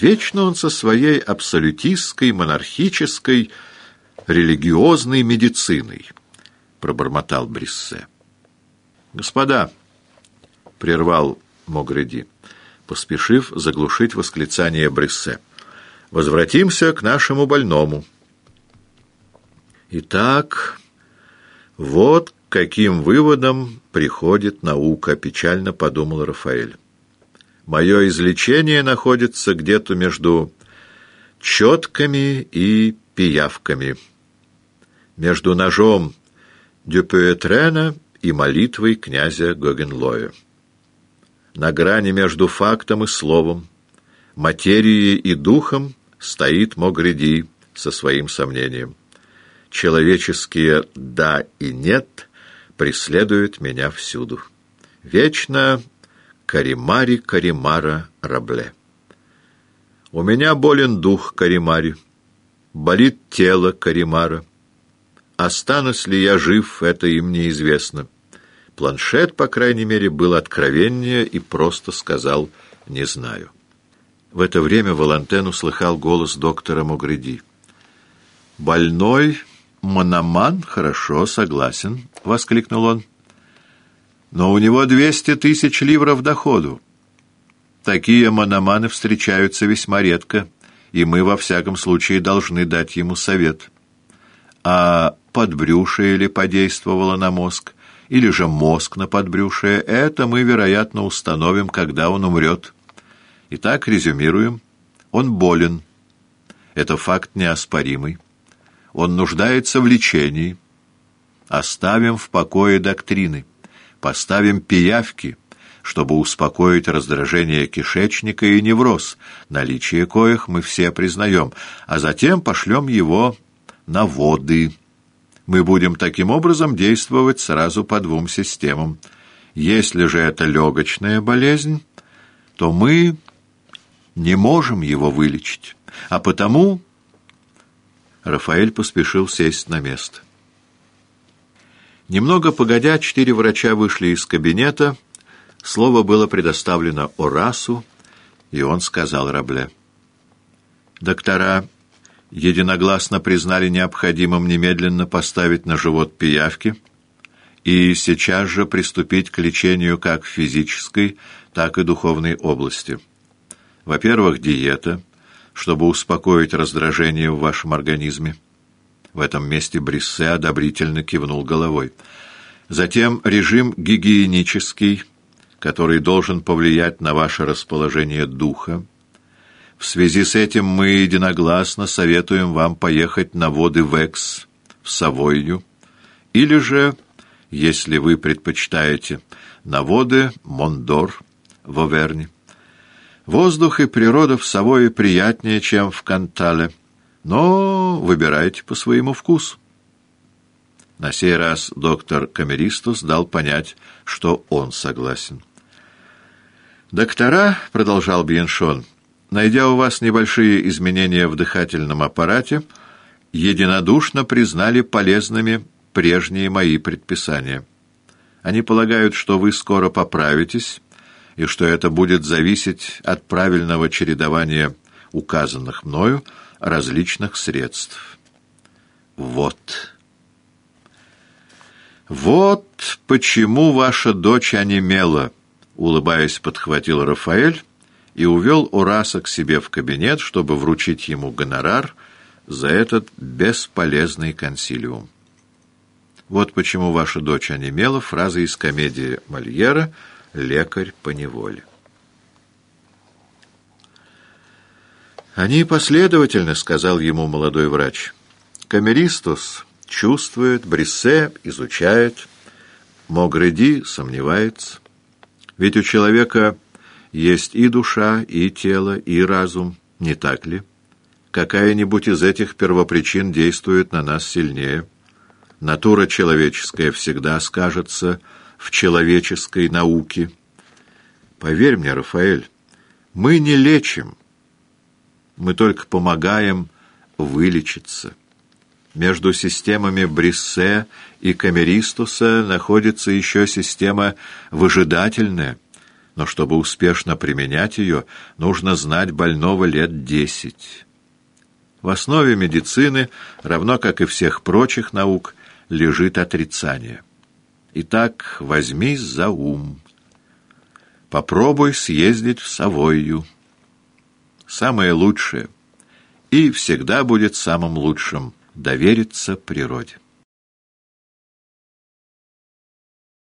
Вечно он со своей абсолютистской, монархической, религиозной медициной, — пробормотал Бриссе. «Господа!» — прервал Могреди, поспешив заглушить восклицание Бриссе. «Возвратимся к нашему больному». Итак, вот к каким выводом приходит наука, печально подумал Рафаэль. Мое излечение находится где-то между четками и пиявками, между ножом Дюпюэтрена и молитвой князя Гогенлоя. На грани между фактом и словом, материей и духом стоит Могреди со своим сомнением человеческие «да» и «нет» преследуют меня всюду. Вечно Каримари Каримара Рабле. У меня болен дух Каримари, болит тело Каримара. Останусь ли я жив, это им неизвестно. Планшет, по крайней мере, был откровеннее и просто сказал «не знаю». В это время Валантен услыхал голос доктора Мугреди. «Больной «Мономан? Хорошо, согласен», — воскликнул он. «Но у него двести тысяч ливров доходу. Такие мономаны встречаются весьма редко, и мы во всяком случае должны дать ему совет. А подбрюшие ли подействовало на мозг, или же мозг на подбрюшие, это мы, вероятно, установим, когда он умрет. Итак, резюмируем. Он болен. Это факт неоспоримый. Он нуждается в лечении. Оставим в покое доктрины, поставим пиявки, чтобы успокоить раздражение кишечника и невроз, наличие коих мы все признаем, а затем пошлем его на воды. Мы будем таким образом действовать сразу по двум системам. Если же это легочная болезнь, то мы не можем его вылечить, а потому Рафаэль поспешил сесть на место. Немного погодя, четыре врача вышли из кабинета. Слово было предоставлено Орасу, и он сказал Рабле. Доктора единогласно признали необходимым немедленно поставить на живот пиявки и сейчас же приступить к лечению как в физической, так и духовной области. Во-первых, диета — чтобы успокоить раздражение в вашем организме. В этом месте Бриссе одобрительно кивнул головой. Затем режим гигиенический, который должен повлиять на ваше расположение духа. В связи с этим мы единогласно советуем вам поехать на воды Векс, в Савойю, или же, если вы предпочитаете, на воды Мондор в Оверне. Воздух и природа в Савое приятнее, чем в Кантале, но выбирайте по своему вкусу. На сей раз доктор Камеристус дал понять, что он согласен. «Доктора», — продолжал Бьеншон, — «найдя у вас небольшие изменения в дыхательном аппарате, единодушно признали полезными прежние мои предписания. Они полагают, что вы скоро поправитесь» и что это будет зависеть от правильного чередования указанных мною различных средств. Вот. Вот почему ваша дочь онемела, улыбаясь, подхватил Рафаэль и увел Ураса к себе в кабинет, чтобы вручить ему гонорар за этот бесполезный консилиум. Вот почему ваша дочь онемела, фраза из комедии Мольера — лекарь по неволе. «Они последовательны», — сказал ему молодой врач. «Камеристус чувствует, Бриссе изучает, Могреди сомневается. Ведь у человека есть и душа, и тело, и разум, не так ли? Какая-нибудь из этих первопричин действует на нас сильнее. Натура человеческая всегда скажется — в человеческой науке. Поверь мне, Рафаэль, мы не лечим, мы только помогаем вылечиться. Между системами Бриссе и Камеристуса находится еще система выжидательная, но чтобы успешно применять ее, нужно знать больного лет десять. В основе медицины, равно как и всех прочих наук, лежит отрицание. Итак, возьмись за ум. Попробуй съездить в Савойю. Самое лучшее. И всегда будет самым лучшим — довериться природе.